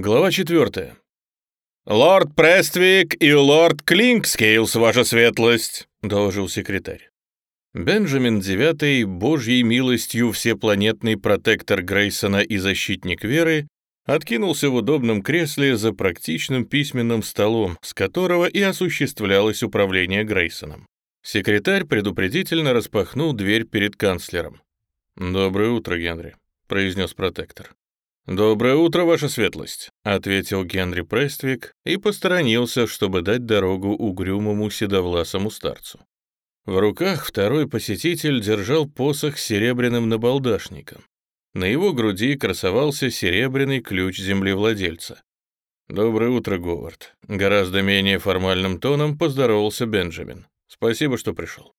Глава 4. «Лорд Прествик и лорд Клинкскейлс, ваша светлость», — доложил секретарь. Бенджамин Девятый, божьей милостью всепланетный протектор Грейсона и защитник веры, откинулся в удобном кресле за практичным письменным столом, с которого и осуществлялось управление Грейсоном. Секретарь предупредительно распахнул дверь перед канцлером. «Доброе утро, Генри», — произнес протектор. «Доброе утро, ваша светлость», — ответил Генри Прествик и посторонился, чтобы дать дорогу угрюмому седовласому старцу. В руках второй посетитель держал посох с серебряным набалдашником. На его груди красовался серебряный ключ землевладельца. «Доброе утро, Говард», — гораздо менее формальным тоном поздоровался Бенджамин. «Спасибо, что пришел».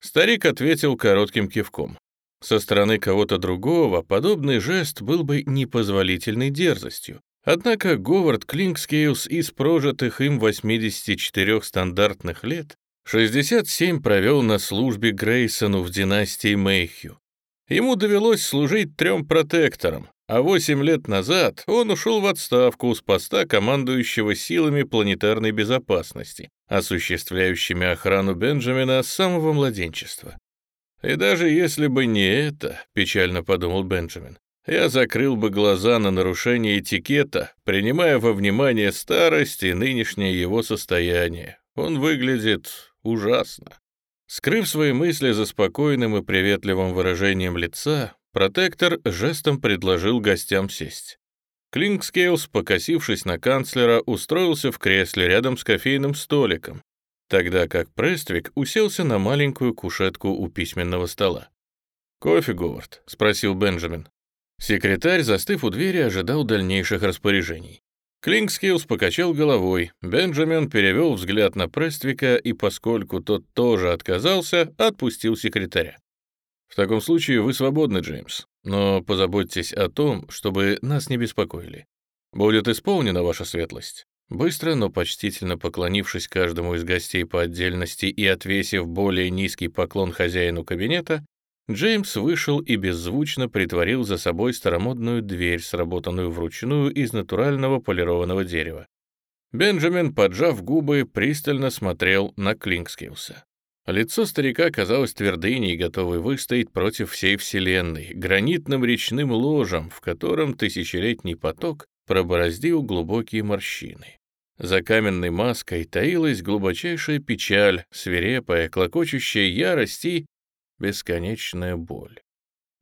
Старик ответил коротким кивком. Со стороны кого-то другого подобный жест был бы непозволительной дерзостью. Однако Говард Клинкскейлс из прожитых им 84 стандартных лет 67 провел на службе Грейсону в династии Мэйхью. Ему довелось служить трем протекторам, а 8 лет назад он ушел в отставку с поста командующего силами планетарной безопасности, осуществляющими охрану Бенджамина с самого младенчества. «И даже если бы не это», — печально подумал Бенджамин, «я закрыл бы глаза на нарушение этикета, принимая во внимание старость и нынешнее его состояние. Он выглядит ужасно». Скрыв свои мысли за спокойным и приветливым выражением лица, протектор жестом предложил гостям сесть. Клинкскейлс, покосившись на канцлера, устроился в кресле рядом с кофейным столиком, тогда как Прествик уселся на маленькую кушетку у письменного стола. «Кофе, Говард?» — спросил Бенджамин. Секретарь, застыв у двери, ожидал дальнейших распоряжений. Клинкскейлс покачал головой, Бенджамин перевел взгляд на Прествика и, поскольку тот тоже отказался, отпустил секретаря. «В таком случае вы свободны, Джеймс, но позаботьтесь о том, чтобы нас не беспокоили. Будет исполнена ваша светлость». Быстро, но почтительно поклонившись каждому из гостей по отдельности и отвесив более низкий поклон хозяину кабинета, Джеймс вышел и беззвучно притворил за собой старомодную дверь, сработанную вручную из натурального полированного дерева. Бенджамин, поджав губы, пристально смотрел на Клинкскилса. Лицо старика казалось твердыней, готовой выстоять против всей Вселенной, гранитным речным ложем, в котором тысячелетний поток пробороздил глубокие морщины. За каменной маской таилась глубочайшая печаль, свирепая, клокочущая ярость и бесконечная боль.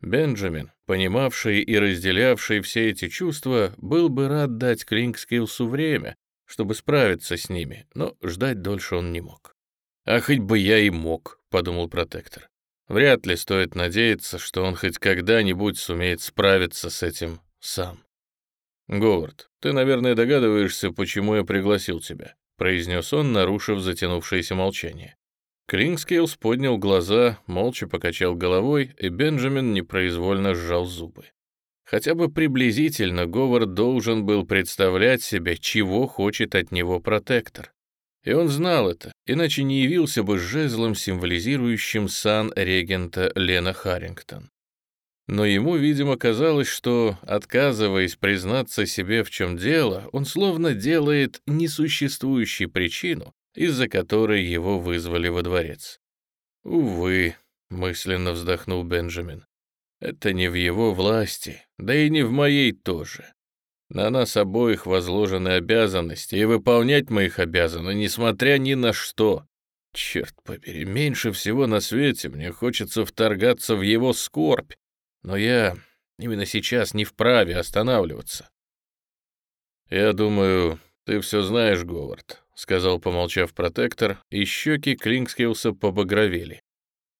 Бенджамин, понимавший и разделявший все эти чувства, был бы рад дать Клинкскилсу время, чтобы справиться с ними, но ждать дольше он не мог. «А хоть бы я и мог», — подумал протектор. «Вряд ли стоит надеяться, что он хоть когда-нибудь сумеет справиться с этим сам». «Говард, ты, наверное, догадываешься, почему я пригласил тебя», произнес он, нарушив затянувшееся молчание. Клинскейлс поднял глаза, молча покачал головой, и Бенджамин непроизвольно сжал зубы. Хотя бы приблизительно Говард должен был представлять себе, чего хочет от него протектор. И он знал это, иначе не явился бы жезлом, символизирующим сан регента Лена Харрингтон но ему, видимо, казалось, что, отказываясь признаться себе, в чем дело, он словно делает несуществующую причину, из-за которой его вызвали во дворец. «Увы», — мысленно вздохнул Бенджамин, — «это не в его власти, да и не в моей тоже. На нас обоих возложены обязанности, и выполнять мы их обязаны, несмотря ни на что. Черт побери, меньше всего на свете мне хочется вторгаться в его скорбь, но я именно сейчас не вправе останавливаться. «Я думаю, ты все знаешь, Говард», — сказал, помолчав протектор, и щеки Клинкскилса побагровели.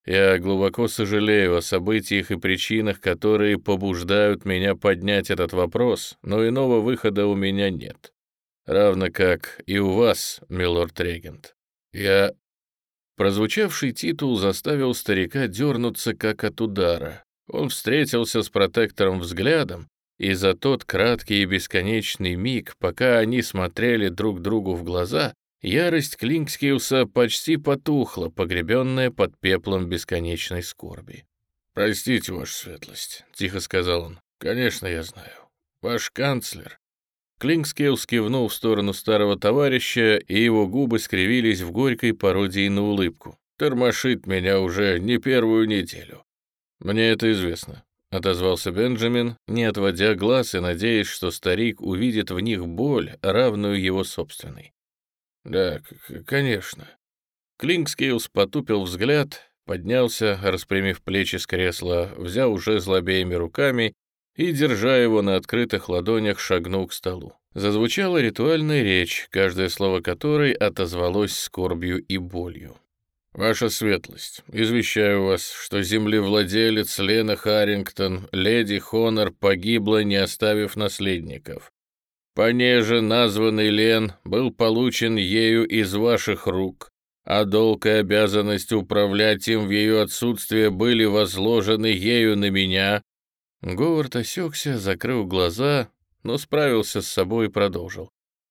«Я глубоко сожалею о событиях и причинах, которые побуждают меня поднять этот вопрос, но иного выхода у меня нет. Равно как и у вас, милорд-регент. Я...» Прозвучавший титул заставил старика дернуться как от удара, он встретился с протектором взглядом, и за тот краткий и бесконечный миг, пока они смотрели друг другу в глаза, ярость Клинкскиуса почти потухла, погребенная под пеплом бесконечной скорби. «Простите, ваша светлость», — тихо сказал он. «Конечно, я знаю. Ваш канцлер...» Клинскейл скивнул в сторону старого товарища, и его губы скривились в горькой пародии на улыбку. «Тормошит меня уже не первую неделю». «Мне это известно», — отозвался Бенджамин, не отводя глаз и надеясь, что старик увидит в них боль, равную его собственной. «Да, конечно». Клинкскейлс потупил взгляд, поднялся, распрямив плечи с кресла, взял уже злобеями руками и, держа его на открытых ладонях, шагнул к столу. Зазвучала ритуальная речь, каждое слово которой отозвалось скорбью и болью. «Ваша светлость, извещаю вас, что землевладелец Лена Харрингтон, леди Хонор, погибла, не оставив наследников. Понеже названный Лен был получен ею из ваших рук, а долг и обязанность управлять им в ее отсутствие были возложены ею на меня». Говард осекся, закрыл глаза, но справился с собой и продолжил.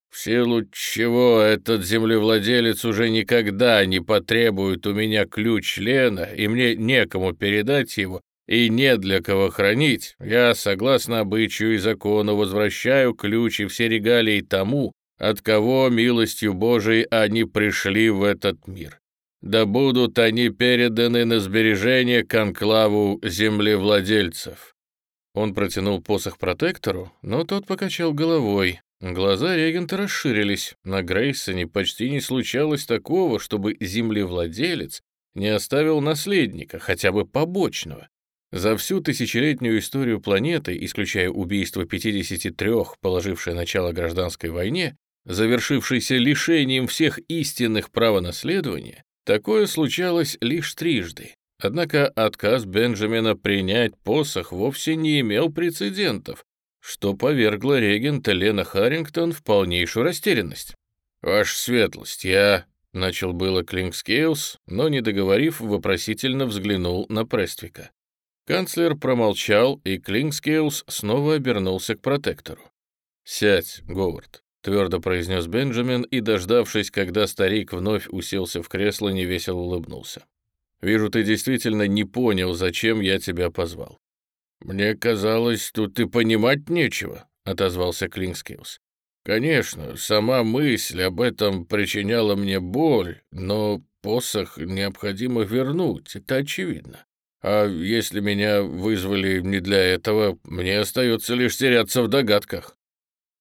В силу чего этот землевладелец уже никогда не потребует у меня ключ Лена, и мне некому передать его, и не для кого хранить, я, согласно обычаю и закону, возвращаю ключ и все регалии тому, от кого, милостью Божией, они пришли в этот мир. Да будут они переданы на сбережение конклаву землевладельцев». Он протянул посох протектору, но тот покачал головой, Глаза регента расширились. На Грейсоне почти не случалось такого, чтобы землевладелец не оставил наследника, хотя бы побочного. За всю тысячелетнюю историю планеты, исключая убийство 53, положившее начало гражданской войне, завершившейся лишением всех истинных права наследования, такое случалось лишь трижды. Однако отказ Бенджамина принять посох вовсе не имел прецедентов, что повергло регента лена Харрингтон в полнейшую растерянность. «Ваша светлость, я...» — начал было Клинкскейлс, но, не договорив, вопросительно взглянул на Прествика. Канцлер промолчал, и Клинкскейлс снова обернулся к протектору. «Сядь, Говард», — твердо произнес Бенджамин и, дождавшись, когда старик вновь уселся в кресло, невесело улыбнулся. «Вижу, ты действительно не понял, зачем я тебя позвал. «Мне казалось, тут и понимать нечего», — отозвался Клинскилс. «Конечно, сама мысль об этом причиняла мне боль, но посох необходимо вернуть, это очевидно. А если меня вызвали не для этого, мне остается лишь теряться в догадках».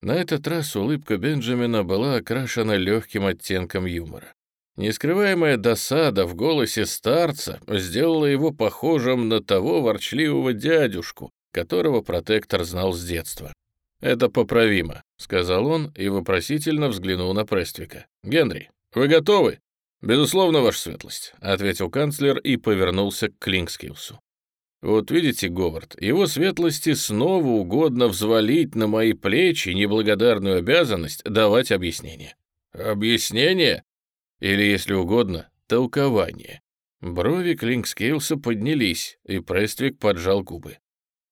На этот раз улыбка Бенджамина была окрашена легким оттенком юмора. Нескрываемая досада в голосе старца сделала его похожим на того ворчливого дядюшку, которого протектор знал с детства. «Это поправимо», — сказал он и вопросительно взглянул на Прествика. «Генри, вы готовы?» «Безусловно, ваша светлость», — ответил канцлер и повернулся к Клинкскилсу. «Вот видите, Говард, его светлости снова угодно взвалить на мои плечи неблагодарную обязанность давать объяснение». «Объяснение?» Или, если угодно, толкование. Брови Клинкскейлса поднялись, и Прествик поджал губы.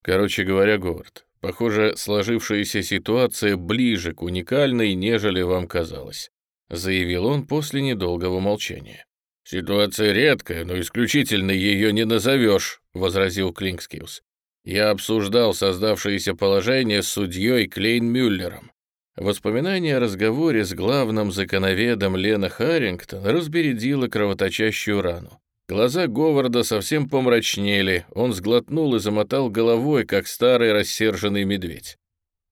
Короче говоря, Говард, похоже, сложившаяся ситуация ближе к уникальной, нежели вам казалось, заявил он после недолгого молчания. «Ситуация редкая, но исключительно ее не назовешь», — возразил Клинкскиус. «Я обсуждал создавшееся положение с судьей Клейн Мюллером. Воспоминание о разговоре с главным законоведом Лена Харрингтон разбередило кровоточащую рану. Глаза Говарда совсем помрачнели, он сглотнул и замотал головой, как старый рассерженный медведь.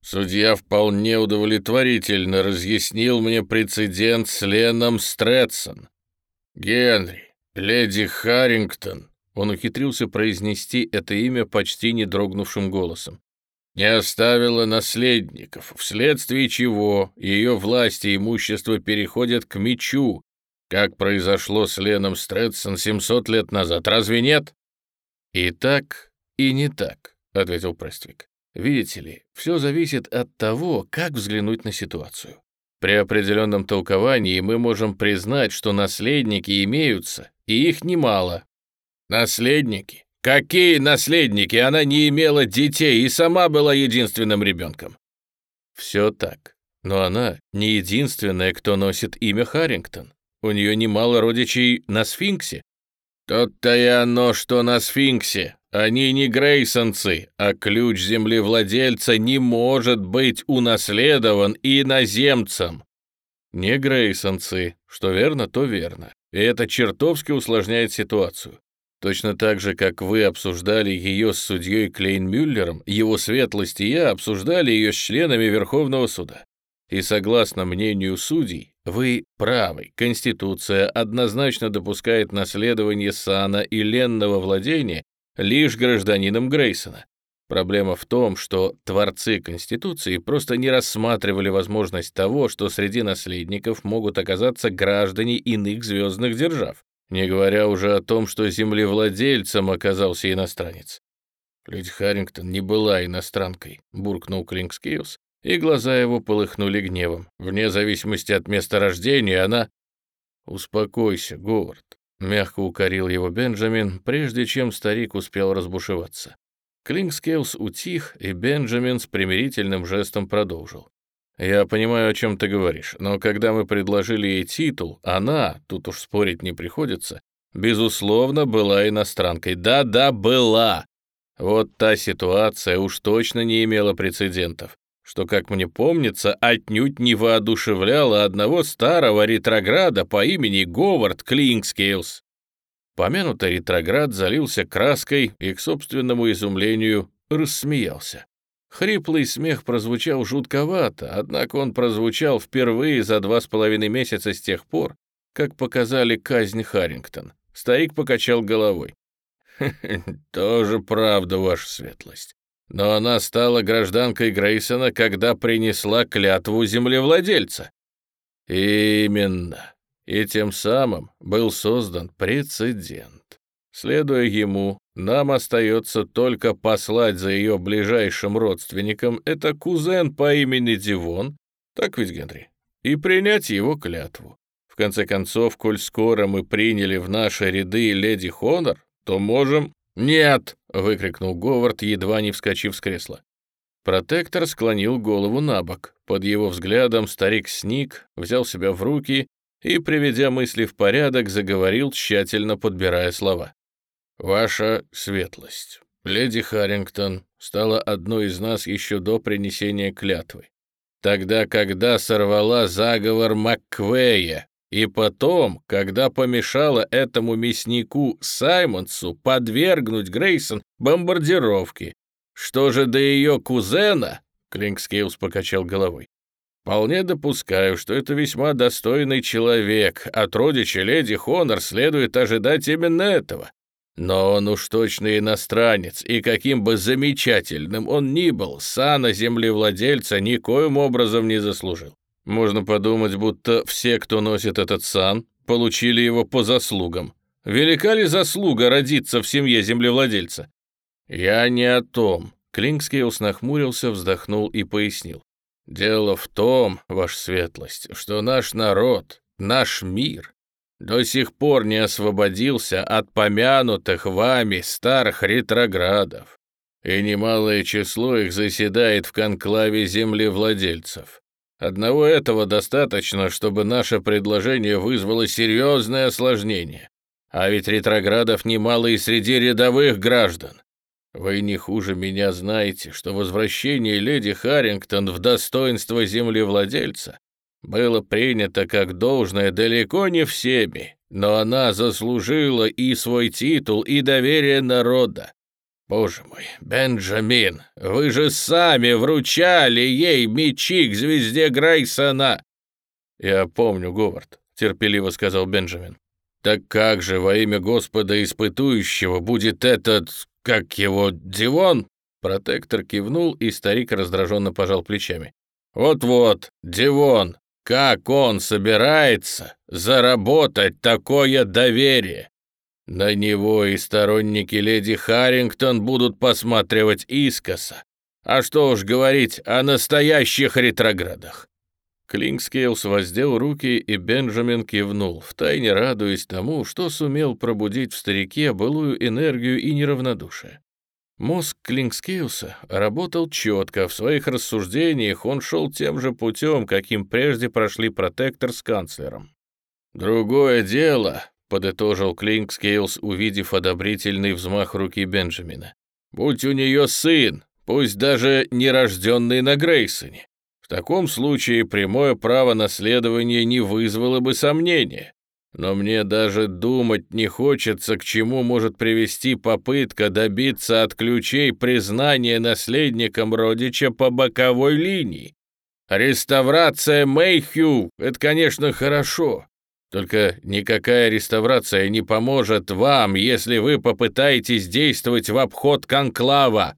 Судья вполне удовлетворительно разъяснил мне прецедент с Леном Стрэдсон. «Генри, леди Харрингтон», он ухитрился произнести это имя почти не дрогнувшим голосом не оставила наследников, вследствие чего ее власть и имущество переходят к мечу, как произошло с Леном Стрэдсон 700 лет назад, разве нет? «И так, и не так», — ответил Прествик. «Видите ли, все зависит от того, как взглянуть на ситуацию. При определенном толковании мы можем признать, что наследники имеются, и их немало». «Наследники? Какие наследники? Она не имела детей и сама была единственным ребенком. Все так. Но она не единственная, кто носит имя Харрингтон. У нее немало родичей на сфинксе. «Тот-то и оно, что на сфинксе», — Они не грейсонцы, а ключ землевладельца не может быть унаследован иноземцем. Не грейсонцы, что верно, то верно. И это чертовски усложняет ситуацию. Точно так же, как вы обсуждали ее с судьей Клейн-Мюллером, его светлость и я обсуждали ее с членами Верховного суда. И согласно мнению судей, вы правы, Конституция однозначно допускает наследование сана и ленного владения лишь гражданином Грейсона. Проблема в том, что творцы Конституции просто не рассматривали возможность того, что среди наследников могут оказаться граждане иных звездных держав, не говоря уже о том, что землевладельцем оказался иностранец. Леди Харрингтон не была иностранкой, буркнул Клинкскиус, и глаза его полыхнули гневом. Вне зависимости от места рождения она... «Успокойся, Говард», — мягко укорил его Бенджамин, прежде чем старик успел разбушеваться. Клинкскеус утих, и Бенджамин с примирительным жестом продолжил. «Я понимаю, о чем ты говоришь, но когда мы предложили ей титул, она, тут уж спорить не приходится, безусловно, была иностранкой. Да-да, была. Вот та ситуация уж точно не имела прецедентов, что, как мне помнится, отнюдь не воодушевляло одного старого ретрограда по имени Говард Клинкскейлс. Помянутый ретроград залился краской и, к собственному изумлению, рассмеялся. Хриплый смех прозвучал жутковато, однако он прозвучал впервые за два с половиной месяца с тех пор, как показали казнь Харрингтон. Старик покачал головой. «Тоже правда, ваша светлость. Но она стала гражданкой Грейсона, когда принесла клятву землевладельца». «Именно. И тем самым был создан прецедент. Следуя ему, нам остается только послать за ее ближайшим родственником, это кузен по имени Дивон, так ведь, Генри, и принять его клятву. В конце концов, коль скоро мы приняли в наши ряды леди Хонор, то можем... «Нет!» — выкрикнул Говард, едва не вскочив с кресла. Протектор склонил голову на бок. Под его взглядом старик сник, взял себя в руки и, приведя мысли в порядок, заговорил, тщательно подбирая слова. «Ваша светлость, леди Харрингтон стала одной из нас еще до принесения клятвы. Тогда, когда сорвала заговор Макквея, и потом, когда помешала этому мяснику Саймонсу подвергнуть Грейсон бомбардировке. Что же до ее кузена?» Клинкскейлс покачал головой. «Вполне допускаю, что это весьма достойный человек. От родича леди Хонор следует ожидать именно этого. Но он уж точно иностранец, и каким бы замечательным он ни был, сана землевладельца никоим образом не заслужил. Можно подумать, будто все, кто носит этот сан, получили его по заслугам. Велика ли заслуга родиться в семье землевладельца? Я не о том. Клинкскейлс нахмурился, вздохнул и пояснил. Дело в том, ваша светлость, что наш народ, наш мир до сих пор не освободился от помянутых вами старых ретроградов, и немалое число их заседает в конклаве землевладельцев. Одного этого достаточно, чтобы наше предложение вызвало серьезное осложнение. А ведь ретроградов немало и среди рядовых граждан. Вы не хуже меня знаете, что возвращение леди Харрингтон в достоинство землевладельца было принято как должное далеко не всеми, но она заслужила и свой титул, и доверие народа. Боже мой, Бенджамин, вы же сами вручали ей мечи к звезде Грейсона. Я помню, Говард, терпеливо сказал Бенджамин. Так как же во имя Господа испытующего будет этот, как его, Дивон? Протектор кивнул, и старик раздраженно пожал плечами. «Вот-вот, Дивон, как он собирается заработать такое доверие? На него и сторонники леди Харрингтон будут посматривать искоса. А что уж говорить о настоящих ретроградах. Клинкскейлс воздел руки, и Бенджамин кивнул, втайне радуясь тому, что сумел пробудить в старике былую энергию и неравнодушие. Мозг Клинкскейлса работал четко, в своих рассуждениях он шел тем же путем, каким прежде прошли протектор с канцлером. «Другое дело», — подытожил Клинкскейлс, увидев одобрительный взмах руки Бенджамина. «Будь у нее сын, пусть даже не рожденный на Грейсоне. В таком случае прямое право наследования не вызвало бы сомнения. Но мне даже думать не хочется, к чему может привести попытка добиться от ключей признания наследником родича по боковой линии. Реставрация Мэйхю — это, конечно, хорошо, только никакая реставрация не поможет вам, если вы попытаетесь действовать в обход конклава.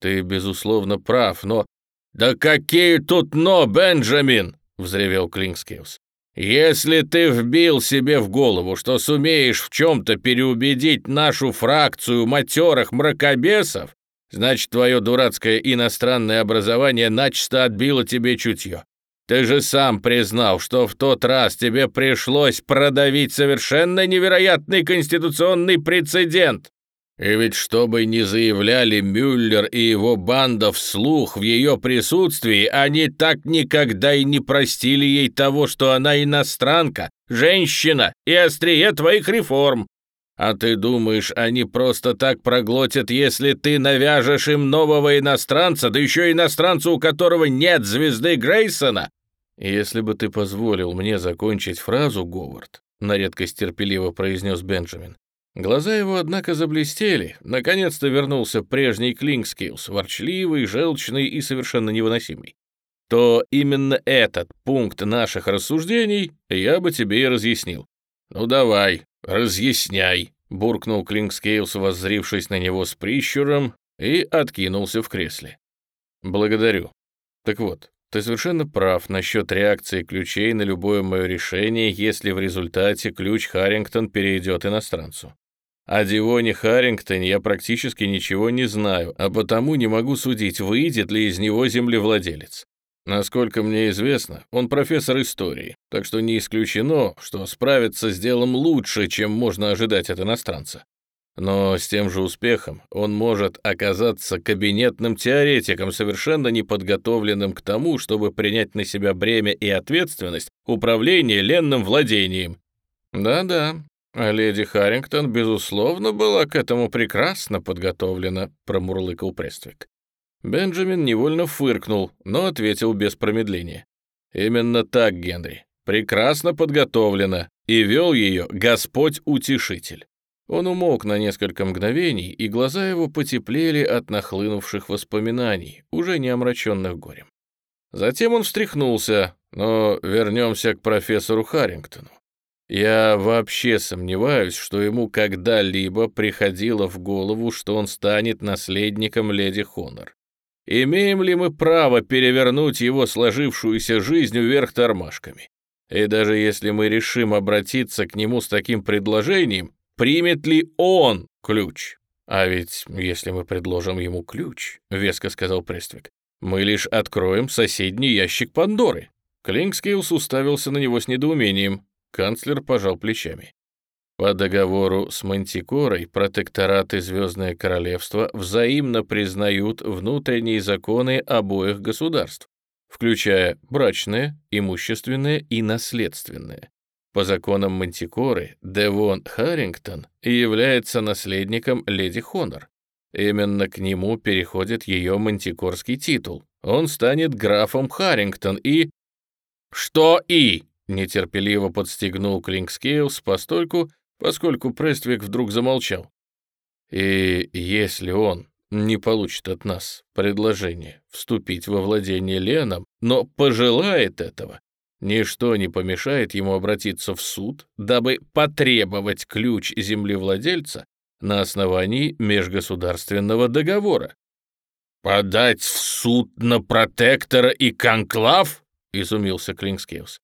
Ты, безусловно, прав, но... Да какие тут «но», Бенджамин! — взревел Клинскиус. «Если ты вбил себе в голову, что сумеешь в чем-то переубедить нашу фракцию матерых мракобесов, значит, твое дурацкое иностранное образование начисто отбило тебе чутье. Ты же сам признал, что в тот раз тебе пришлось продавить совершенно невероятный конституционный прецедент. И ведь чтобы не заявляли Мюллер и его банда вслух в ее присутствии, они так никогда и не простили ей того, что она иностранка, женщина и острие твоих реформ. А ты думаешь, они просто так проглотят, если ты навяжешь им нового иностранца, да еще иностранца, у которого нет звезды Грейсона? «Если бы ты позволил мне закончить фразу, Говард», — на редкость терпеливо произнес Бенджамин. Глаза его, однако, заблестели. Наконец-то вернулся прежний Клинкскейлс, ворчливый, желчный и совершенно невыносимый. То именно этот пункт наших рассуждений я бы тебе и разъяснил. «Ну давай, разъясняй», — буркнул Клинкскейлс, воззрившись на него с прищуром, и откинулся в кресле. «Благодарю. Так вот, ты совершенно прав насчет реакции ключей на любое мое решение, если в результате ключ Харрингтон перейдет иностранцу. О Дивоне Харрингтоне я практически ничего не знаю, а потому не могу судить, выйдет ли из него землевладелец. Насколько мне известно, он профессор истории, так что не исключено, что справится с делом лучше, чем можно ожидать от иностранца. Но с тем же успехом он может оказаться кабинетным теоретиком, совершенно неподготовленным к тому, чтобы принять на себя бремя и ответственность управления ленным владением. Да-да, а леди Харрингтон, безусловно, была к этому прекрасно подготовлена, промурлыкал Прествик. Бенджамин невольно фыркнул, но ответил без промедления. Именно так, Генри, прекрасно подготовлена, и вел ее Господь-Утешитель. Он умолк на несколько мгновений, и глаза его потеплели от нахлынувших воспоминаний, уже не омраченных горем. Затем он встряхнулся, но вернемся к профессору Харрингтону. Я вообще сомневаюсь, что ему когда-либо приходило в голову, что он станет наследником леди Хонор. Имеем ли мы право перевернуть его сложившуюся жизнь вверх тормашками? И даже если мы решим обратиться к нему с таким предложением, примет ли он ключ. А ведь если мы предложим ему ключ, веско сказал Прествик, мы лишь откроем соседний ящик Пандоры. Клинкскейлс уставился на него с недоумением. Канцлер пожал плечами. По договору с Мантикорой протекторат и Звездное Королевство взаимно признают внутренние законы обоих государств, включая брачное, имущественное и наследственное. По законам Мантикоры, Девон Харрингтон является наследником леди Хонор. Именно к нему переходит ее мантикорский титул. Он станет графом Харрингтон и... «Что и?» — нетерпеливо подстегнул Клинкскейлс постольку, поскольку Прествик вдруг замолчал. «И если он не получит от нас предложение вступить во владение Леном, но пожелает этого, Ничто не помешает ему обратиться в суд, дабы потребовать ключ землевладельца на основании межгосударственного договора. «Подать в суд на протектора и конклав?» — изумился Клинскевс.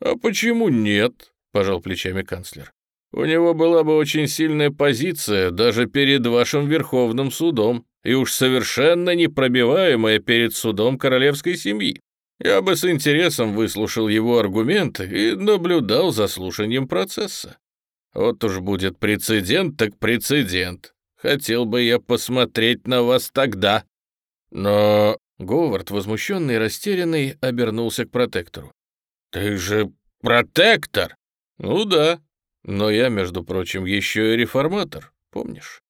«А почему нет?» — пожал плечами канцлер. «У него была бы очень сильная позиция даже перед вашим Верховным судом, и уж совершенно непробиваемая перед судом королевской семьи. Я бы с интересом выслушал его аргументы и наблюдал за слушанием процесса. Вот уж будет прецедент, так прецедент. Хотел бы я посмотреть на вас тогда. Но Говард, возмущенный и растерянный, обернулся к протектору. «Ты же протектор?» «Ну да. Но я, между прочим, еще и реформатор, помнишь?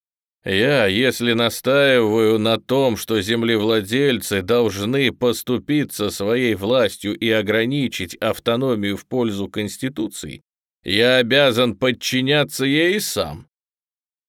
Я, если настаиваю на том, что землевладельцы должны поступиться своей властью и ограничить автономию в пользу Конституции, я обязан подчиняться ей сам.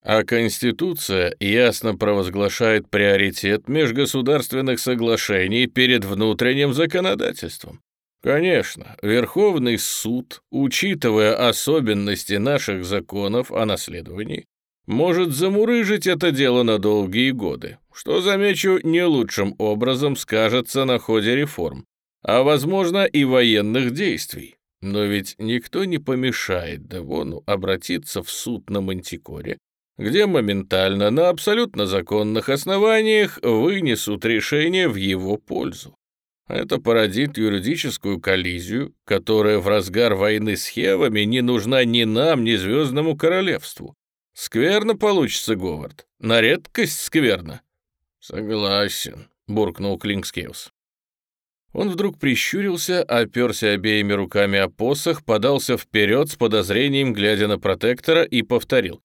А Конституция ясно провозглашает приоритет межгосударственных соглашений перед внутренним законодательством. Конечно, Верховный суд, учитывая особенности наших законов о наследовании, может замурыжить это дело на долгие годы, что, замечу, не лучшим образом скажется на ходе реформ, а, возможно, и военных действий. Но ведь никто не помешает Девону обратиться в суд на Мантикоре, где моментально на абсолютно законных основаниях вынесут решение в его пользу. Это породит юридическую коллизию, которая в разгар войны с Хевами не нужна ни нам, ни Звездному Королевству. Скверно получится, Говард. На редкость скверно. Согласен, буркнул Клинкскеус. Он вдруг прищурился, оперся обеими руками о посох, подался вперед с подозрением, глядя на протектора, и повторил.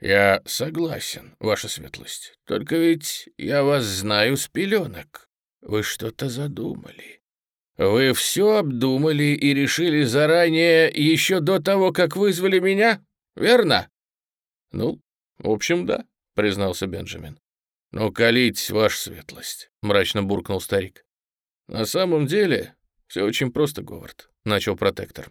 «Я согласен, ваша светлость. Только ведь я вас знаю с пеленок. Вы что-то задумали. Вы все обдумали и решили заранее, еще до того, как вызвали меня, верно?» «Ну, в общем, да», — признался Бенджамин. «Но колитесь, ваша светлость», — мрачно буркнул старик. «На самом деле все очень просто, Говард», — начал протектор.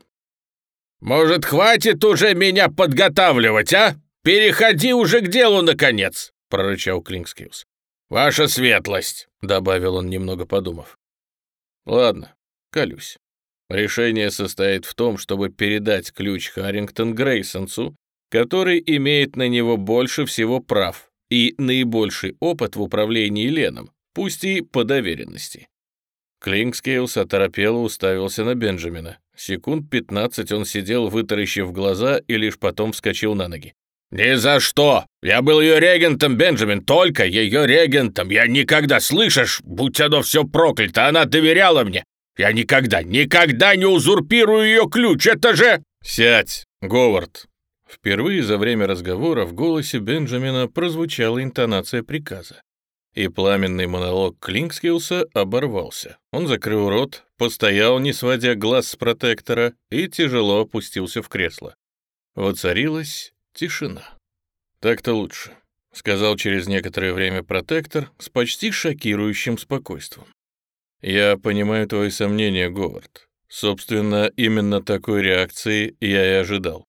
«Может, хватит уже меня подготавливать, а? Переходи уже к делу, наконец!» — прорычал Клинкскиус. «Ваша светлость», — добавил он, немного подумав. «Ладно, колюсь. Решение состоит в том, чтобы передать ключ Харрингтон Грейсонсу который имеет на него больше всего прав и наибольший опыт в управлении Леном, пусть и по доверенности. Клинкскейлс оторопело уставился на Бенджамина. Секунд 15 он сидел, вытаращив глаза, и лишь потом вскочил на ноги. «Ни за что! Я был ее регентом, Бенджамин, только ее регентом! Я никогда, слышишь, будь оно все проклято, она доверяла мне! Я никогда, никогда не узурпирую ее ключ, это же...» «Сядь, Говард!» Впервые за время разговора в голосе Бенджамина прозвучала интонация приказа. И пламенный монолог Клинкскилса оборвался. Он закрыл рот, постоял, не сводя глаз с протектора, и тяжело опустился в кресло. Воцарилась тишина. «Так-то лучше», — сказал через некоторое время протектор с почти шокирующим спокойствием. «Я понимаю твои сомнения, Говард. Собственно, именно такой реакции я и ожидал.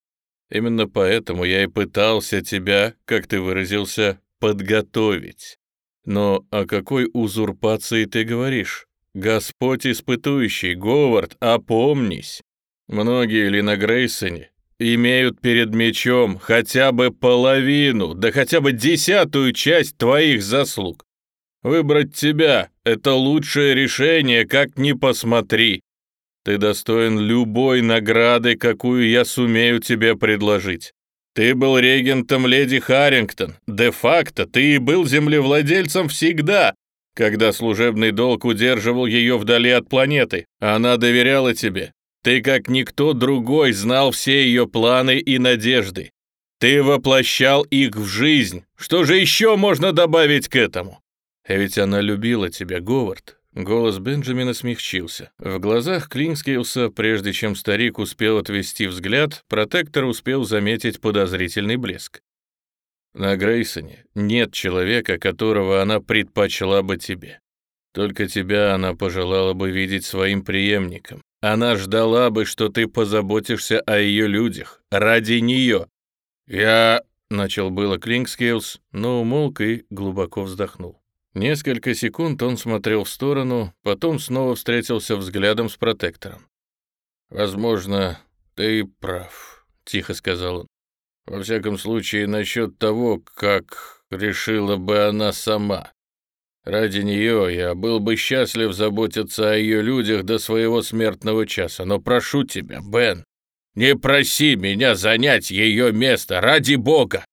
Именно поэтому я и пытался тебя, как ты выразился, подготовить. Но о какой узурпации ты говоришь? Господь испытующий, Говард, опомнись. Многие ли на Грейсоне имеют перед мечом хотя бы половину, да хотя бы десятую часть твоих заслуг. Выбрать тебя — это лучшее решение, как ни посмотри. Ты достоин любой награды, какую я сумею тебе предложить. Ты был регентом леди Харрингтон. Де-факто ты и был землевладельцем всегда, когда служебный долг удерживал ее вдали от планеты. Она доверяла тебе. Ты, как никто другой, знал все ее планы и надежды. Ты воплощал их в жизнь. Что же еще можно добавить к этому? Ведь она любила тебя, Говард. Голос Бенджамина смягчился. В глазах Клинскиуса, прежде чем старик успел отвести взгляд, протектор успел заметить подозрительный блеск. На Грейсоне нет человека, которого она предпочла бы тебе. Только тебя она пожелала бы видеть своим преемником. Она ждала бы, что ты позаботишься о ее людях, ради нее. Я... — начал было Клинкскейлс, но умолк и глубоко вздохнул. Несколько секунд он смотрел в сторону, потом снова встретился взглядом с протектором. «Возможно, ты прав», — тихо сказал он. «Во всяком случае, насчет того, как решила бы она сама. Ради нее я был бы счастлив заботиться о ее людях до своего смертного часа, но прошу тебя, Бен, не проси меня занять ее место, ради бога!»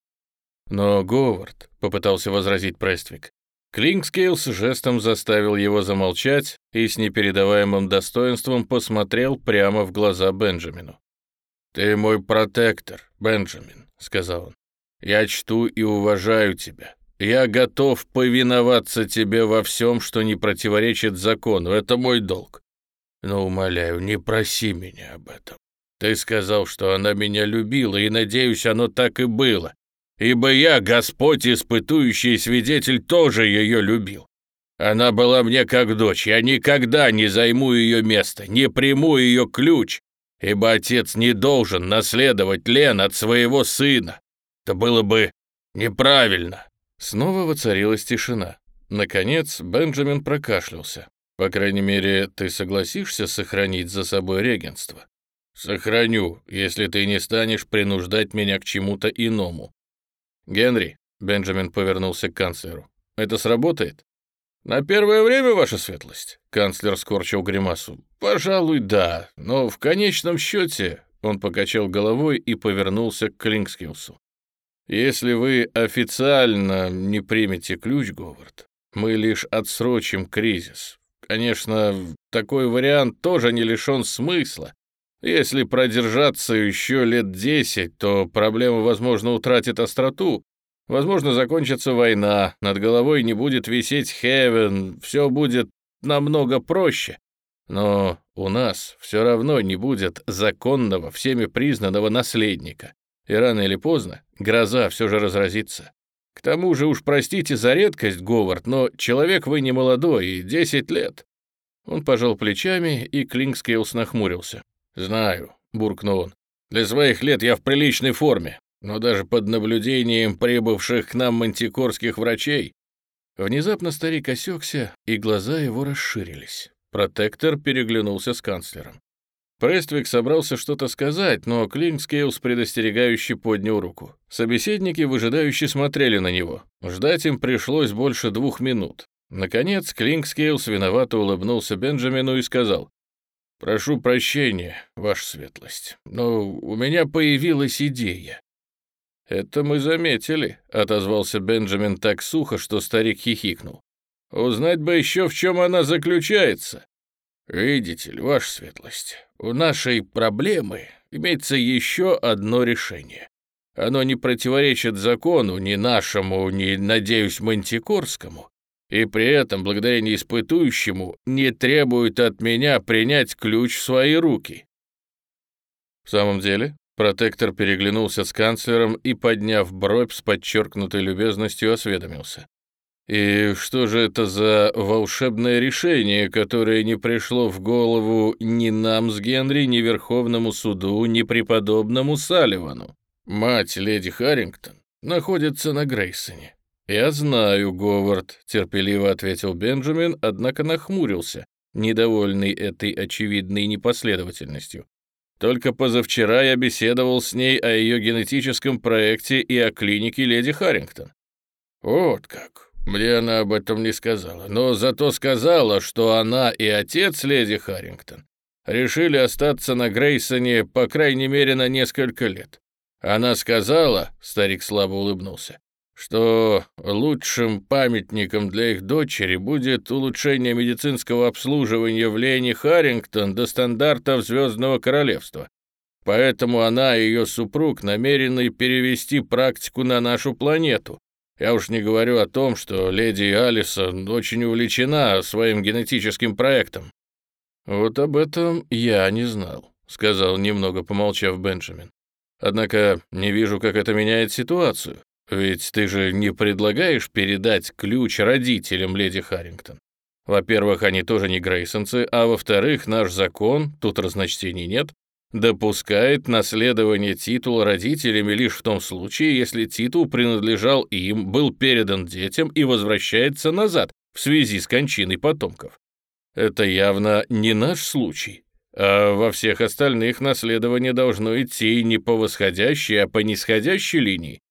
«Но, Говард», — попытался возразить Прествик, Клинкскейлс жестом заставил его замолчать и с непередаваемым достоинством посмотрел прямо в глаза Бенджамину. «Ты мой протектор, Бенджамин», — сказал он. «Я чту и уважаю тебя. Я готов повиноваться тебе во всем, что не противоречит закону. Это мой долг. Но, умоляю, не проси меня об этом. Ты сказал, что она меня любила, и, надеюсь, оно так и было. Ибо я, Господь, испытующий свидетель, тоже ее любил. Она была мне как дочь, я никогда не займу ее место, не приму ее ключ, ибо отец не должен наследовать Лен от своего сына. Это было бы неправильно». Снова воцарилась тишина. Наконец Бенджамин прокашлялся. «По крайней мере, ты согласишься сохранить за собой регенство?» «Сохраню, если ты не станешь принуждать меня к чему-то иному». «Генри», — Бенджамин повернулся к канцлеру, — «это сработает?» «На первое время, ваша светлость», — канцлер скорчил гримасу. «Пожалуй, да, но в конечном счете...» Он покачал головой и повернулся к Клингскилсу. «Если вы официально не примете ключ, Говард, мы лишь отсрочим кризис. Конечно, такой вариант тоже не лишен смысла. Если продержаться еще лет десять, то проблема, возможно, утратит остроту, Возможно, закончится война, над головой не будет висеть Хевен, все будет намного проще. Но у нас все равно не будет законного, всеми признанного наследника. И рано или поздно гроза все же разразится. К тому же уж простите за редкость, Говард, но человек вы не молодой, и 10 лет. Он пожал плечами, и Клингскейлс нахмурился. «Знаю», — буркнул он. «Для своих лет я в приличной форме но даже под наблюдением прибывших к нам мантикорских врачей. Внезапно старик осекся, и глаза его расширились. Протектор переглянулся с канцлером. Прествик собрался что-то сказать, но Клинкскейлс предостерегающе поднял руку. Собеседники выжидающе смотрели на него. Ждать им пришлось больше двух минут. Наконец, Клинкскейлс виновато улыбнулся Бенджамину и сказал, «Прошу прощения, ваша светлость, но у меня появилась идея. «Это мы заметили», — отозвался Бенджамин так сухо, что старик хихикнул. «Узнать бы еще, в чем она заключается». «Видите ли, ваша светлость, у нашей проблемы имеется еще одно решение. Оно не противоречит закону ни нашему, ни, надеюсь, мантикорскому, и при этом, благодаря неиспытующему, не требует от меня принять ключ в свои руки». «В самом деле?» Протектор переглянулся с канцлером и, подняв бровь с подчеркнутой любезностью, осведомился. «И что же это за волшебное решение, которое не пришло в голову ни нам с Генри, ни Верховному суду, ни преподобному Салливану? Мать леди Харрингтон находится на Грейсоне». «Я знаю, Говард», — терпеливо ответил Бенджамин, однако нахмурился, недовольный этой очевидной непоследовательностью. Только позавчера я беседовал с ней о ее генетическом проекте и о клинике леди Харрингтон. Вот как. Мне она об этом не сказала, но зато сказала, что она и отец леди Харрингтон решили остаться на Грейсоне, по крайней мере, на несколько лет. Она сказала, старик слабо улыбнулся, что лучшим памятником для их дочери будет улучшение медицинского обслуживания в Лене Харрингтон до стандартов Звездного Королевства. Поэтому она и ее супруг намерены перевести практику на нашу планету. Я уж не говорю о том, что леди Алисон очень увлечена своим генетическим проектом. «Вот об этом я не знал», — сказал, немного помолчав Бенджамин. «Однако не вижу, как это меняет ситуацию. Ведь ты же не предлагаешь передать ключ родителям леди Харрингтон. Во-первых, они тоже не грейсонцы, а во-вторых, наш закон, тут разночтений нет, допускает наследование титула родителями лишь в том случае, если титул принадлежал им, был передан детям и возвращается назад в связи с кончиной потомков. Это явно не наш случай, а во всех остальных наследование должно идти не по восходящей, а по нисходящей линии,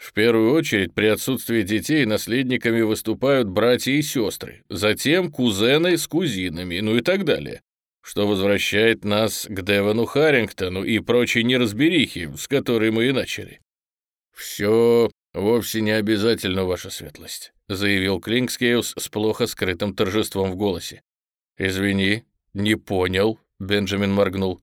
в первую очередь, при отсутствии детей наследниками выступают братья и сестры, затем кузены с кузинами, ну и так далее. Что возвращает нас к Девону Харрингтону и прочей неразберихе, с которой мы и начали. «Все вовсе не обязательно, ваша светлость», — заявил Клинкскеус с плохо скрытым торжеством в голосе. «Извини, не понял», — Бенджамин моргнул.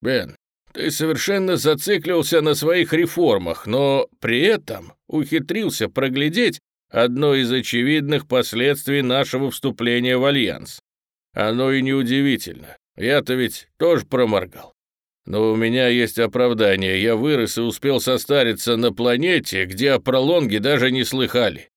«Бен, Ты совершенно зациклился на своих реформах, но при этом ухитрился проглядеть одно из очевидных последствий нашего вступления в Альянс. Оно и неудивительно. Я-то ведь тоже проморгал. Но у меня есть оправдание. Я вырос и успел состариться на планете, где о пролонге даже не слыхали.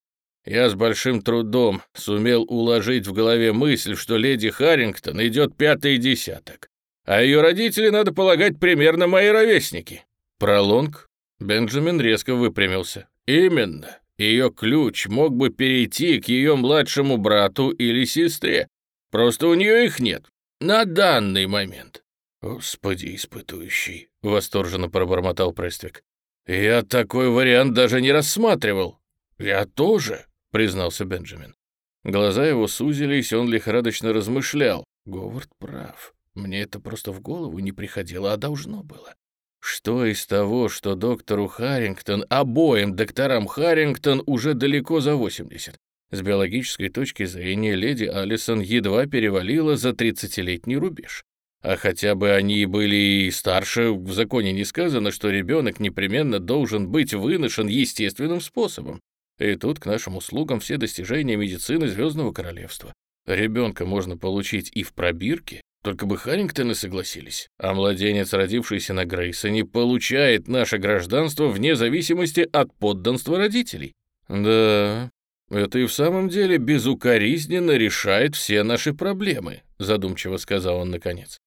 Я с большим трудом сумел уложить в голове мысль, что леди Харрингтон идет пятый десяток. А ее родители, надо полагать, примерно мои ровесники. Пролонг? Бенджамин резко выпрямился. Именно. Ее ключ мог бы перейти к ее младшему брату или сестре. Просто у нее их нет. На данный момент. «Господи, испытующий!» — восторженно пробормотал Прествик. «Я такой вариант даже не рассматривал». «Я тоже», — признался Бенджамин. Глаза его сузились, он лихорадочно размышлял. Говард прав. Мне это просто в голову не приходило, а должно было. Что из того, что доктору Харрингтон, обоим докторам Харрингтон уже далеко за 80? С биологической точки зрения леди Алисон едва перевалила за 30-летний рубеж. А хотя бы они были старше, в законе не сказано, что ребенок непременно должен быть выношен естественным способом. И тут к нашим услугам все достижения медицины Звездного Королевства. Ребенка можно получить и в пробирке, только бы Харрингтоны согласились. А младенец, родившийся на Грейсоне, получает наше гражданство вне зависимости от подданства родителей. Да, это и в самом деле безукоризненно решает все наши проблемы, задумчиво сказал он наконец.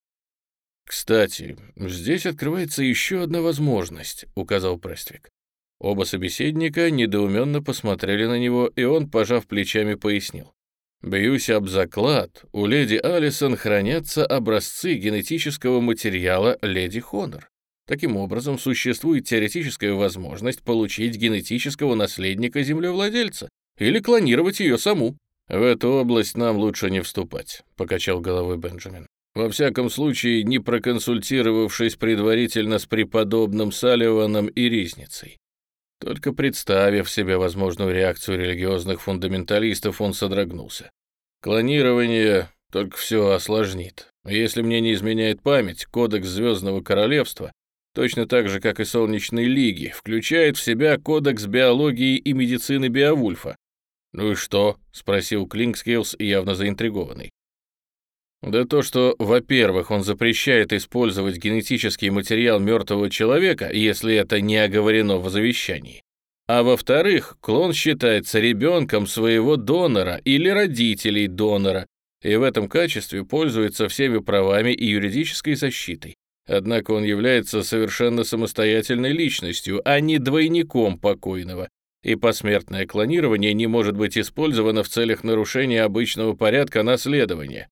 «Кстати, здесь открывается еще одна возможность», — указал Прествик. Оба собеседника недоуменно посмотрели на него, и он, пожав плечами, пояснил. «Бьюсь об заклад, у леди Алисон хранятся образцы генетического материала леди Хонор. Таким образом, существует теоретическая возможность получить генетического наследника землевладельца или клонировать ее саму. В эту область нам лучше не вступать», — покачал головой Бенджамин. Во всяком случае, не проконсультировавшись предварительно с преподобным Салливаном и Ризницей. Только представив себе возможную реакцию религиозных фундаменталистов, он содрогнулся. Клонирование только все осложнит. Если мне не изменяет память, кодекс Звездного Королевства, точно так же, как и Солнечной Лиги, включает в себя кодекс биологии и медицины Биовульфа. «Ну и что?» — спросил Клинкскейлс, явно заинтригованный. Да то, что, во-первых, он запрещает использовать генетический материал мертвого человека, если это не оговорено в завещании. А во-вторых, клон считается ребенком своего донора или родителей донора, и в этом качестве пользуется всеми правами и юридической защитой. Однако он является совершенно самостоятельной личностью, а не двойником покойного, и посмертное клонирование не может быть использовано в целях нарушения обычного порядка наследования.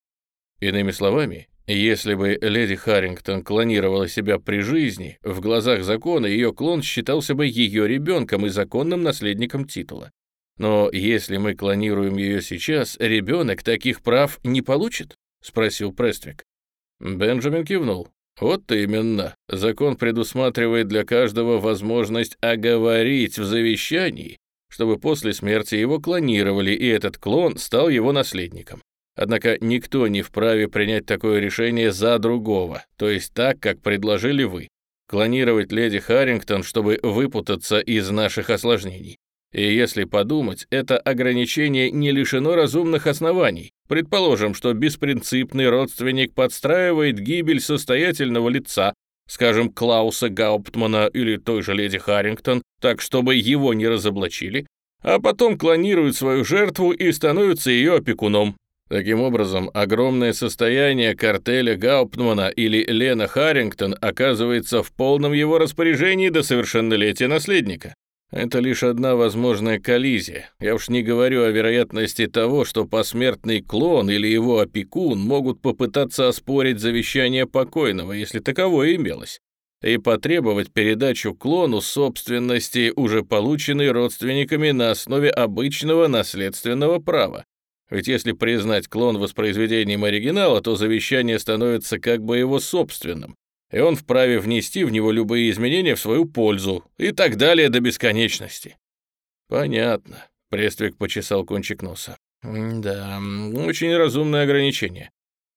Иными словами, если бы леди Харрингтон клонировала себя при жизни, в глазах закона ее клон считался бы ее ребенком и законным наследником титула. Но если мы клонируем ее сейчас, ребенок таких прав не получит? Спросил Прествик. Бенджамин кивнул. Вот именно. Закон предусматривает для каждого возможность оговорить в завещании, чтобы после смерти его клонировали, и этот клон стал его наследником. Однако никто не вправе принять такое решение за другого, то есть так, как предложили вы. Клонировать леди Харрингтон, чтобы выпутаться из наших осложнений. И если подумать, это ограничение не лишено разумных оснований. Предположим, что беспринципный родственник подстраивает гибель состоятельного лица, скажем, Клауса Гауптмана или той же леди Харрингтон, так, чтобы его не разоблачили, а потом клонирует свою жертву и становится ее опекуном. Таким образом, огромное состояние картеля Гауптмана или Лена Харрингтон оказывается в полном его распоряжении до совершеннолетия наследника. Это лишь одна возможная коллизия. Я уж не говорю о вероятности того, что посмертный клон или его опекун могут попытаться оспорить завещание покойного, если таковое имелось, и потребовать передачу клону собственности, уже полученной родственниками на основе обычного наследственного права. Ведь если признать клон воспроизведением оригинала, то завещание становится как бы его собственным, и он вправе внести в него любые изменения в свою пользу, и так далее до бесконечности. Понятно. Прествик почесал кончик носа. Да, очень разумное ограничение.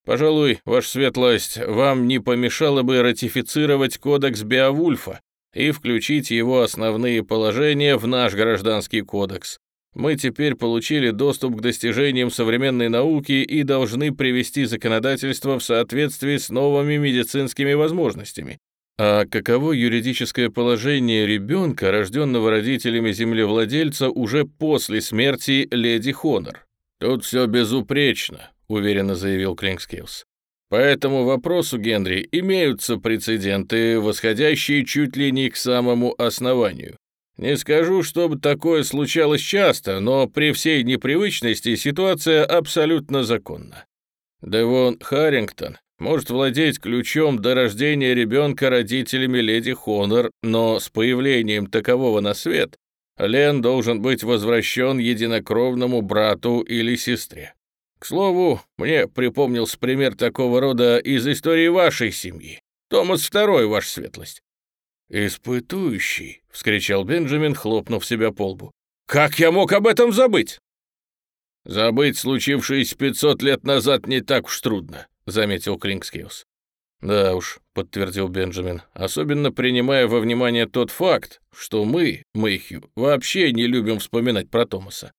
Пожалуй, ваша светлость, вам не помешало бы ратифицировать кодекс Беовульфа и включить его основные положения в наш гражданский кодекс. Мы теперь получили доступ к достижениям современной науки и должны привести законодательство в соответствии с новыми медицинскими возможностями. А каково юридическое положение ребенка, рожденного родителями землевладельца уже после смерти леди Хонор? Тут все безупречно, уверенно заявил Клинкскиллс. По этому вопросу, Генри, имеются прецеденты, восходящие чуть ли не к самому основанию. Не скажу, чтобы такое случалось часто, но при всей непривычности ситуация абсолютно законна. Девон Харрингтон может владеть ключом до рождения ребенка родителями леди Хонор, но с появлением такового на свет Лен должен быть возвращен единокровному брату или сестре. К слову, мне припомнился пример такого рода из истории вашей семьи. Томас II, ваша светлость. «Испытующий!» — вскричал Бенджамин, хлопнув себя по лбу. «Как я мог об этом забыть?» «Забыть случившееся 500 лет назад не так уж трудно», — заметил Клинкскиус. «Да уж», — подтвердил Бенджамин, особенно принимая во внимание тот факт, что мы, Мэйхью, вообще не любим вспоминать про Томаса.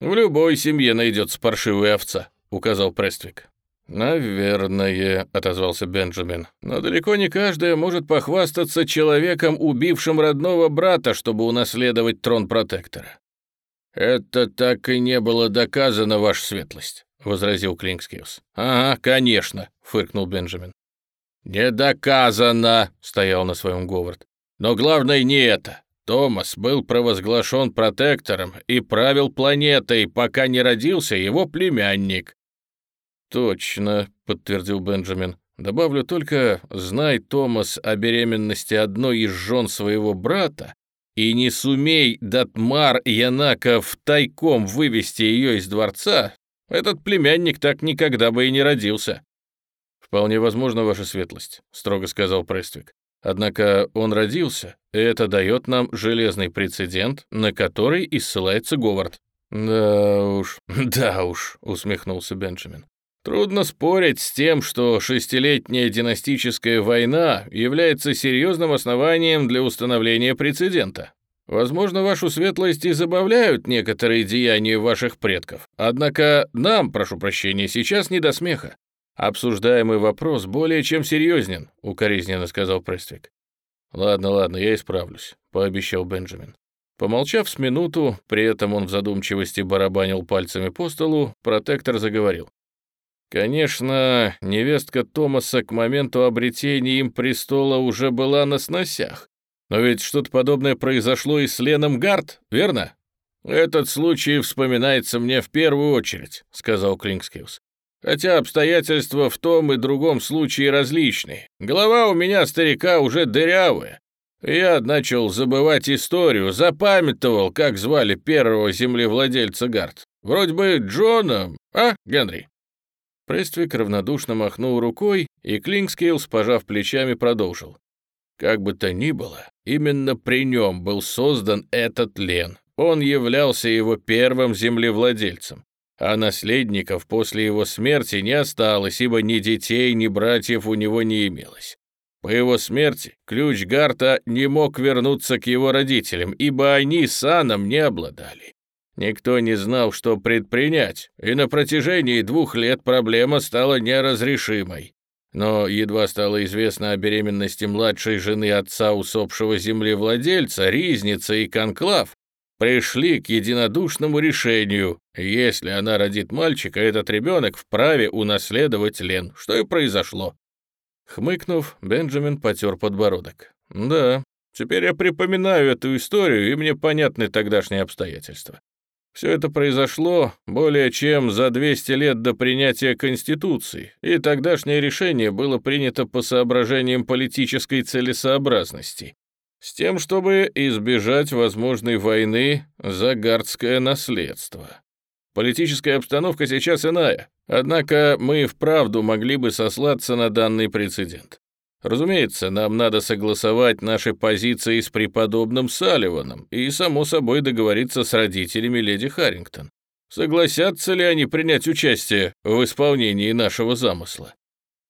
«В любой семье найдется паршивая овца», — указал Прествик. «Наверное», — отозвался Бенджамин. «Но далеко не каждая может похвастаться человеком, убившим родного брата, чтобы унаследовать трон протектора». «Это так и не было доказано, ваша светлость», — возразил Клинкскиус. «Ага, конечно», — фыркнул Бенджамин. «Не доказано», — стоял на своем Говард. «Но главное не это. Томас был провозглашен протектором и правил планетой, пока не родился его племянник. «Точно», — подтвердил Бенджамин. «Добавлю только, знай, Томас, о беременности одной из жен своего брата, и не сумей Датмар Янаков тайком вывести ее из дворца, этот племянник так никогда бы и не родился». «Вполне возможно, ваша светлость», — строго сказал Прествик. «Однако он родился, и это дает нам железный прецедент, на который и ссылается Говард». «Да уж, да уж», — усмехнулся Бенджамин. Трудно спорить с тем, что шестилетняя династическая война является серьезным основанием для установления прецедента. Возможно, вашу светлость и забавляют некоторые деяния ваших предков, однако нам, прошу прощения, сейчас не до смеха. Обсуждаемый вопрос более чем серьезнен, укоризненно сказал Прествик. Ладно, ладно, я исправлюсь, пообещал Бенджамин. Помолчав с минуту, при этом он в задумчивости барабанил пальцами по столу, протектор заговорил. Конечно, невестка Томаса к моменту обретения им престола уже была на сносях. Но ведь что-то подобное произошло и с Леном Гард, верно? «Этот случай вспоминается мне в первую очередь», — сказал Клинкскиус. «Хотя обстоятельства в том и другом случае различны. Голова у меня, старика, уже дырявая. Я начал забывать историю, запамятовал, как звали первого землевладельца Гард. Вроде бы Джона, а, Генри?» Прествик равнодушно махнул рукой, и Клинкскейлс, пожав плечами, продолжил. Как бы то ни было, именно при нем был создан этот Лен. Он являлся его первым землевладельцем, а наследников после его смерти не осталось, ибо ни детей, ни братьев у него не имелось. По его смерти ключ Гарта не мог вернуться к его родителям, ибо они саном не обладали. Никто не знал, что предпринять, и на протяжении двух лет проблема стала неразрешимой. Но едва стало известно о беременности младшей жены отца усопшего землевладельца, Ризница и Конклав пришли к единодушному решению. Если она родит мальчика, этот ребенок вправе унаследовать Лен, что и произошло. Хмыкнув, Бенджамин потер подбородок. «Да, теперь я припоминаю эту историю, и мне понятны тогдашние обстоятельства. Все это произошло более чем за 200 лет до принятия Конституции, и тогдашнее решение было принято по соображениям политической целесообразности, с тем, чтобы избежать возможной войны за гардское наследство. Политическая обстановка сейчас иная, однако мы вправду могли бы сослаться на данный прецедент. Разумеется, нам надо согласовать наши позиции с преподобным Салливаном и, само собой, договориться с родителями леди Харрингтон. Согласятся ли они принять участие в исполнении нашего замысла?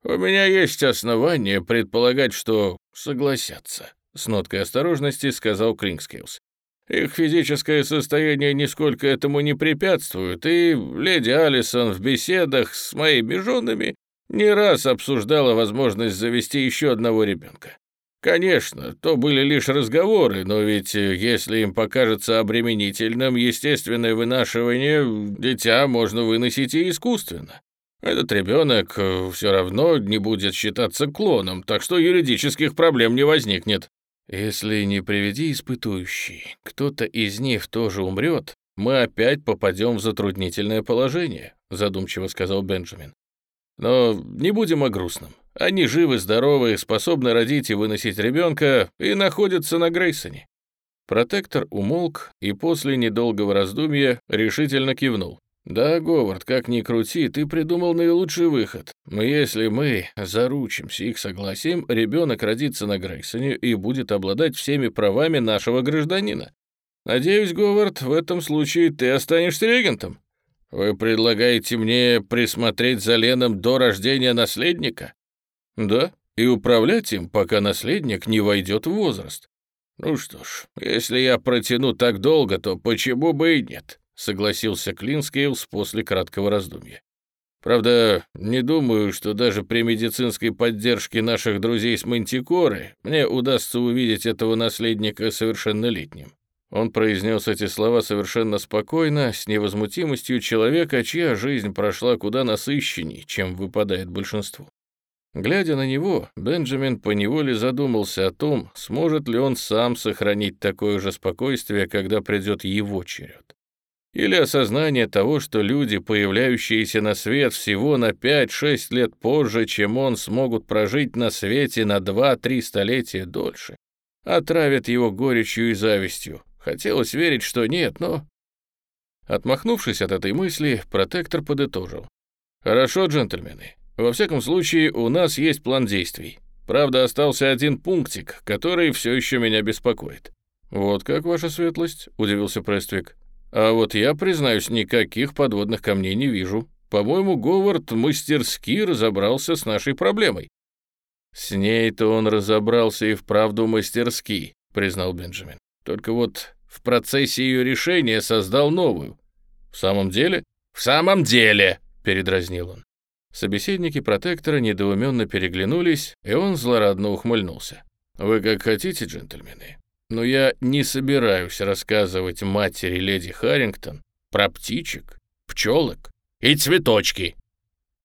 У меня есть основания предполагать, что согласятся, с ноткой осторожности сказал Клинскейлс. Их физическое состояние нисколько этому не препятствует, и леди Алисон в беседах с моими женами не раз обсуждала возможность завести еще одного ребенка. Конечно, то были лишь разговоры, но ведь э, если им покажется обременительным естественное вынашивание, дитя можно выносить и искусственно. Этот ребенок э, все равно не будет считаться клоном, так что юридических проблем не возникнет. Если не приведи испытующий, кто-то из них тоже умрет, мы опять попадем в затруднительное положение, задумчиво сказал Бенджамин. Но не будем о грустном. Они живы, здоровы, способны родить и выносить ребенка и находятся на Грейсоне». Протектор умолк и после недолгого раздумья решительно кивнул. «Да, Говард, как ни крути, ты придумал наилучший выход. Но если мы заручимся их согласием, ребенок родится на Грейсоне и будет обладать всеми правами нашего гражданина. Надеюсь, Говард, в этом случае ты останешься регентом. Вы предлагаете мне присмотреть за Леном до рождения наследника? Да, и управлять им, пока наследник не войдет в возраст. Ну что ж, если я протяну так долго, то почему бы и нет, согласился Клинскейлс после краткого раздумья. Правда, не думаю, что даже при медицинской поддержке наших друзей с Мантикоры мне удастся увидеть этого наследника совершеннолетним. Он произнес эти слова совершенно спокойно, с невозмутимостью человека, чья жизнь прошла куда насыщенней, чем выпадает большинству. Глядя на него, Бенджамин поневоле задумался о том, сможет ли он сам сохранить такое же спокойствие, когда придет его черед. Или осознание того, что люди, появляющиеся на свет всего на 5-6 лет позже, чем он, смогут прожить на свете на 2-3 столетия дольше, отравят его горечью и завистью. Хотелось верить, что нет, но... Отмахнувшись от этой мысли, протектор подытожил. «Хорошо, джентльмены, во всяком случае, у нас есть план действий. Правда, остался один пунктик, который все еще меня беспокоит». «Вот как, ваша светлость?» — удивился Прествик. «А вот я, признаюсь, никаких подводных камней не вижу. По-моему, Говард мастерски разобрался с нашей проблемой». «С ней-то он разобрался и вправду мастерски», — признал Бенджамин. «Только вот в процессе ее решения создал новую». «В самом деле?» «В самом деле!» — передразнил он. Собеседники протектора недоуменно переглянулись, и он злорадно ухмыльнулся. «Вы как хотите, джентльмены, но я не собираюсь рассказывать матери леди Харрингтон про птичек, пчелок и цветочки»,